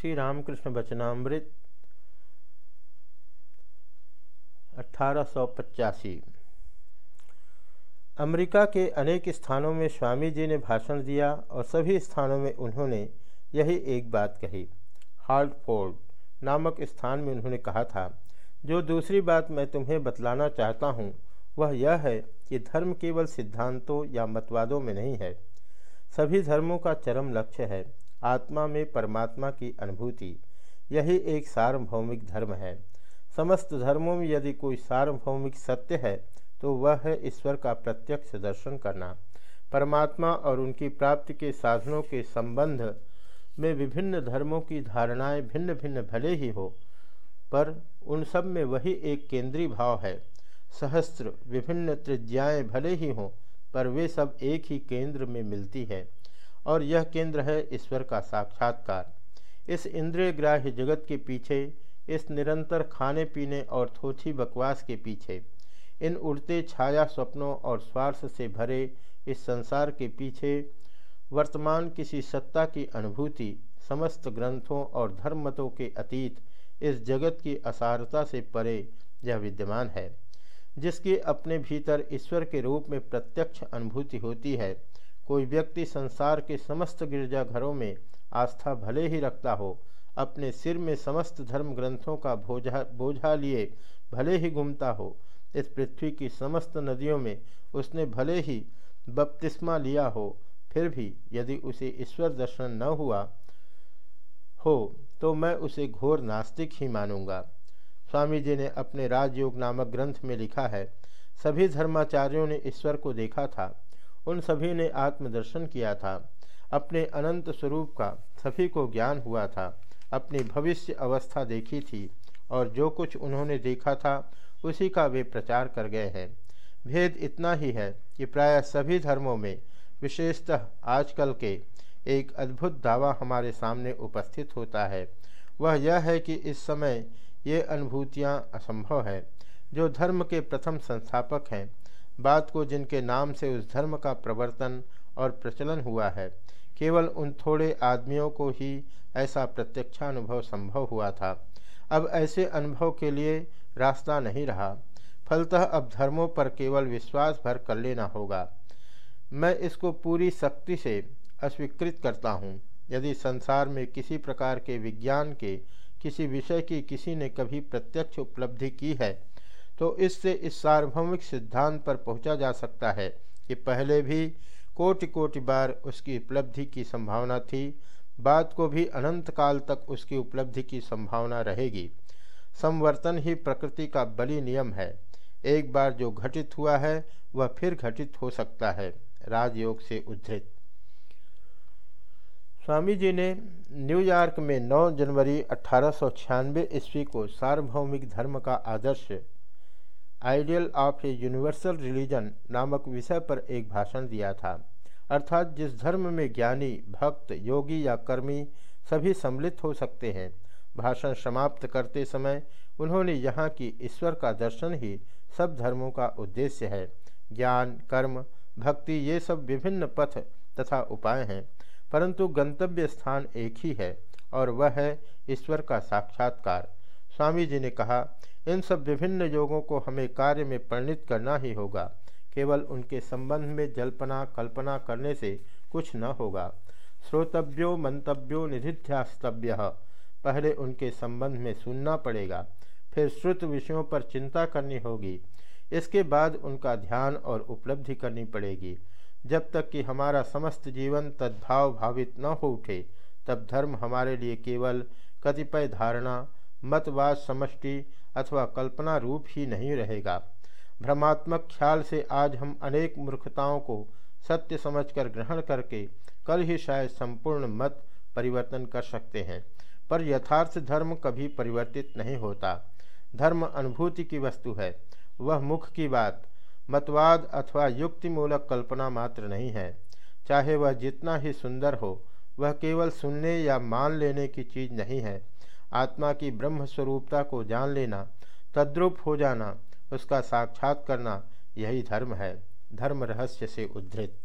श्री रामकृष्ण बचनामृत अठारह अमेरिका के अनेक स्थानों में स्वामी जी ने भाषण दिया और सभी स्थानों में उन्होंने यही एक बात कही। हार्टफोर्ड नामक स्थान में उन्होंने कहा था, जो दूसरी बात मैं तुम्हें बतलाना चाहता हूँ, वह यह है कि धर्म केवल सिद्धांतों या मतवादों में नहीं है। सभी धर्मों का चरम लक्ष्य है। आत्मा में परमात्मा की अनुभूति। यही एक सार्वभौमिक धर्म है। समस्त धर्मों में यदि कोई सार्वभौमिक सत्य है तो वह है ईश्वर का प्रत्यक्ष दर्शन करना। परमात्मा और उनकी प्राप्ति के साधनों के संबंध में विभिन्न धर्मों की धारणाएँ भिन्न भिन्न भले ही हो, पर उन सब में वही एक केंद्रीय भाव है। सहस्त्र, विभिन्न त्रिज्याएँ भले ही हों, पर वे सब एक ही केंद्र में मिलती है। और यह केंद्र है ईश्वर का साक्षात्कार। इस इंद्रिय ग्राह्य जगत के पीछे, इस निरंतर खाने पीने और थोथी बकवास के पीछे, इन उड़ते छाया स्वप्नों और स्वार्थ से भरे इस संसार के पीछे, वर्तमान किसी सत्ता की अनुभूति, समस्त ग्रंथों और धर्मतों के अतीत, इस जगत की असारता से परे यह विद्यमान है, जिसकी अपने भीतर ईश्वर के रूप में प्रत्यक्ष अनुभूति होती है। कोई व्यक्ति संसार के समस्त गिरजाघरों में आस्था भले ही रखता हो, अपने सिर में समस्त धर्म ग्रंथों का बोझा बोझा लिए भले ही घूमता हो, इस पृथ्वी की समस्त नदियों में उसने भले ही बपतिस्मा लिया हो, फिर भी यदि उसे ईश्वर दर्शन न हुआ हो तो मैं उसे घोर नास्तिक ही मानूँगा। स्वामी जी ने अपने राजयोग नामक ग्रंथ में लिखा है, सभी धर्माचार्यों ने ईश्वर को देखा था। उन सभी ने आत्मदर्शन किया था। अपने अनंत स्वरूप का सभी को ज्ञान हुआ था। अपनी भविष्य अवस्था देखी थी और जो कुछ उन्होंने देखा था, उसी का वे प्रचार कर गए हैं। भेद इतना ही है कि प्राय सभी धर्मों में, विशेषतः आजकल के, एक अद्भुत दावा हमारे सामने उपस्थित होता है। वह यह है कि इस समय ये अनुभूतियाँ असंभव है, जो धर्म के प्रथम संस्थापक हैं। बात को जिनके नाम से उस धर्म का प्रवर्तन और प्रचलन हुआ है, केवल उन थोड़े आदमियों को ही ऐसा प्रत्यक्षानुभव संभव हुआ था। अब ऐसे अनुभव के लिए रास्ता नहीं रहा। फलतः अब धर्मों पर केवल विश्वास भर कर लेना होगा। मैं इसको पूरी शक्ति से अस्वीकृत करता हूँ। यदि संसार में किसी प्रकार के विज्ञान के, किसी विषय की किसी ने कभी प्रत्यक्ष उपलब्धि की है तो इससे इस सार्वभौमिक सिद्धांत पर पहुँचा जा सकता है कि पहले भी कोटि कोटि बार उसकी उपलब्धि की संभावना थी, बाद को भी अनंत काल तक उसकी उपलब्धि की संभावना रहेगी। संवर्तन ही प्रकृति का बली नियम है। एक बार जो घटित हुआ है, वह फिर घटित हो सकता है। राजयोग से उद्धृत। स्वामी जी ने न्यूयॉर्क में 9 जनवरी अठारह सौ छियानवे ईस्वी को सार्वभौमिक धर्म का आदर्श ideal of a universal religion नामक विषय पर एक भाषण दिया था। अर्थात जिस धर्म में ज्ञानी, भक्त, योगी या कर्मी सभी सम्मिलित हो सकते हैं, भाषण समाप्त करते समय उन्होंने यहाँ की ईश्वर का दर्शन ही सब धर्मों का उद्देश्य है। ज्ञान, कर्म, भक्ति ये सब विभिन्न पथ तथा उपाय हैं, परंतु गंतव्य स्थान एक ही है और वह है ईश्वर का साक्षात्कार। स्वामी जी ने कहा, इन सब विभिन्न योगों को हमें कार्य में परिणित करना ही होगा। केवल उनके संबंध में जल्पना, कल्पना करने से कुछ न होगा। श्रोतव्यो मंतव्यो निधिध्यास्तव्य। पहले उनके संबंध में सुनना पड़ेगा, फिर श्रुत विषयों पर चिंता करनी होगी। इसके बाद उनका ध्यान और उपलब्धि करनी पड़ेगी। जब तक कि हमारा समस्त जीवन तद्भाव भावित न हो उठे, तब धर्म हमारे लिए केवल कतिपय धारणा मतवाद समष्टि अथवा कल्पना रूप ही नहीं रहेगा। भ्रमात्मक ख्याल से आज हम अनेक मूर्खताओं को सत्य समझकर ग्रहण करके कल ही शायद संपूर्ण मत परिवर्तन कर सकते हैं, पर यथार्थ धर्म कभी परिवर्तित नहीं होता। धर्म अनुभूति की वस्तु है, वह मुख की बात। मतवाद अथवा युक्तिमूलक कल्पना मात्र नहीं है। चाहे वह जितना ही सुंदर हो, वह केवल सुनने या मान लेने की चीज़ नहीं है। आत्मा की ब्रह्म स्वरूपता को जान लेना, तद्रूप हो जाना, उसका साक्षात करना, यही धर्म है। धर्म रहस्य से उद्धृत।